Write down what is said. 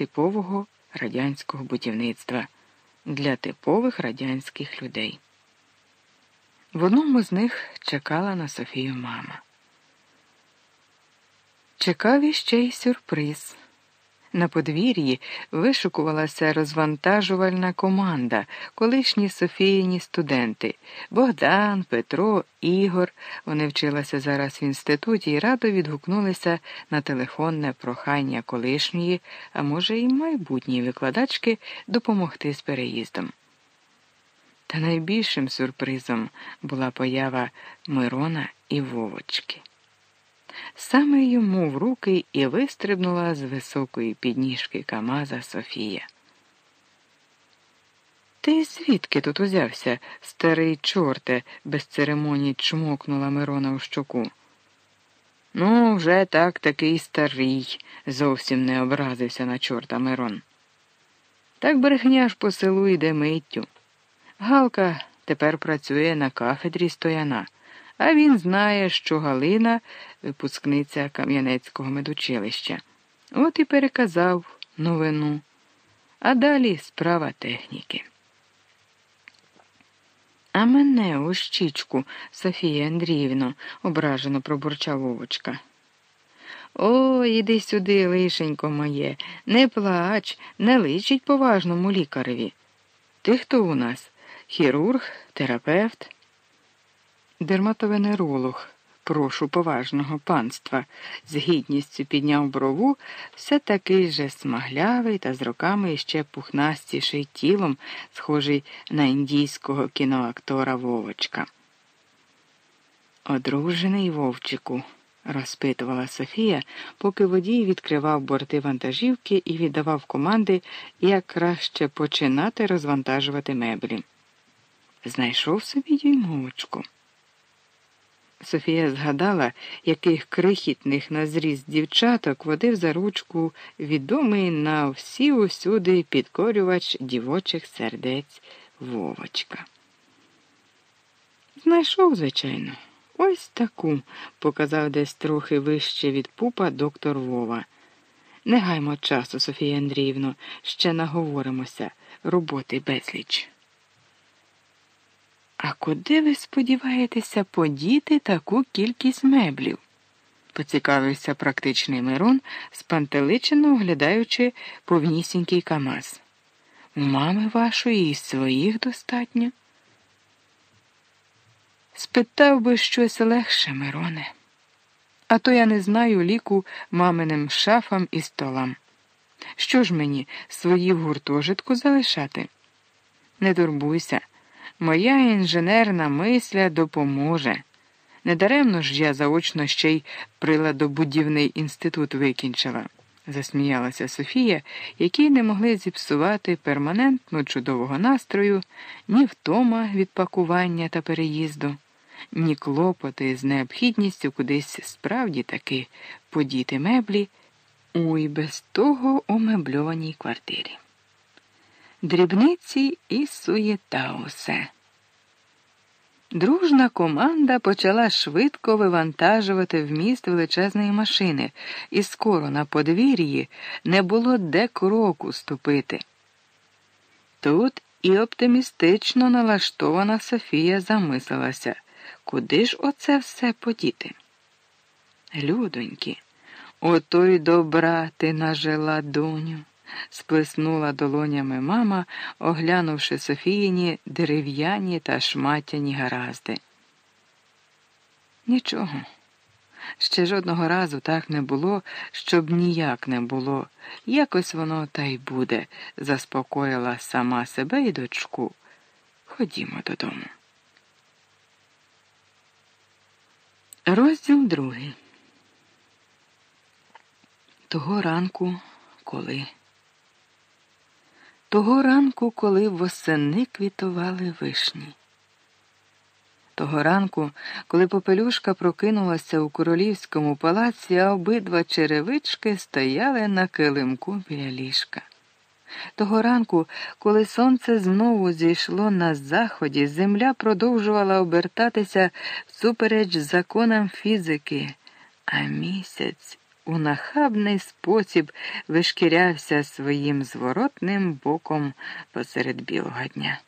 типового радянського будівництва для типових радянських людей. В одному з них чекала на Софію мама. Чекав іще й сюрприз. На подвір'ї вишукувалася розвантажувальна команда, колишні Софіїні студенти Богдан, Петро, Ігор. Вони вчилися зараз в інституті і радо відгукнулися на телефонне прохання колишньої, а може, і майбутньої викладачки допомогти з переїздом. Та найбільшим сюрпризом була поява Мирона і Вовочки. Саме йому в руки і вистрибнула з високої підніжки Камаза Софія. Ти звідки тут узявся, старий чорте, без церемоній чмокнула Мирона у щоку. Ну, вже так такий старий, зовсім не образився на чорта Мирон. Так брехня ж по селу йде миттю. Галка тепер працює на кафедрі стояна. А він знає, що Галина випускниця Кам'янецького медучилища. От і переказав новину. А далі справа техніки. А мене у щічку, Софія Андріївно, ображено пробурчав Вовочка. О, іди сюди, лишенько моє, не плач, не личить поважному лікареві. Ти хто у нас? Хірург, терапевт? Дерматовенеролог, прошу поважного панства, з гідністю підняв брову, все такий же смаглявий та з роками іще пухнастіший тілом, схожий на індійського кіноактора Вовочка. Одружений Вовчику, розпитувала Софія, поки водій відкривав борти вантажівки і віддавав команди, як краще починати розвантажувати меблі. Знайшов собі дюймовочку. Софія згадала, яких крихітних на зріст дівчаток водив за ручку відомий на всі усюди підкорювач дівочих сердець Вовочка. Знайшов, звичайно, ось таку, показав десь трохи вище від пупа доктор Вова. Не гаймо часу, Софія Андріївно, ще наговоримося, роботи безліч. А куди ви сподіваєтеся подіти таку кількість меблів? поцікавився практичний Мирон, спантеличено оглядаючи повнісінький Камаз. Мами вашої і своїх достатньо. Спитав би щось легше, Мироне. А то я не знаю ліку маминим шафам і столам. Що ж мені свої в гуртожитку залишати? Не турбуйся. Моя інженерна мисля допоможе. Недаремно ж я заочно ще й приладобудівний інститут викінчила, засміялася Софія, якій не могли зіпсувати перманентно чудового настрою, ні втома від пакування та переїзду, ні клопоти з необхідністю кудись справді таки подіти меблі у і без того умебльованій квартирі дрібниці і суєта усе. Дружна команда почала швидко вивантажувати вміст величезної машини, і скоро на подвір'ї не було де кроку ступити. Тут і оптимістично налаштована Софія замислилася, куди ж оце все подіти? Людоньки, ото й добра ти нажила доню сплеснула долонями мама, оглянувши Софіїні дерев'яні та шматяні гаразди. Нічого. Ще жодного разу так не було, щоб ніяк не було. Якось воно та й буде, заспокоїла сама себе і дочку. Ходімо додому. Розділ другий. Того ранку, коли. Того ранку, коли восени квітували вишні. Того ранку, коли попелюшка прокинулася у королівському палаці, а обидва черевички стояли на килимку біля ліжка. Того ранку, коли сонце знову зійшло на заході, земля продовжувала обертатися всупереч законам фізики, а місяць у нахабний спосіб вишкірявся своїм зворотним боком посеред білого дня.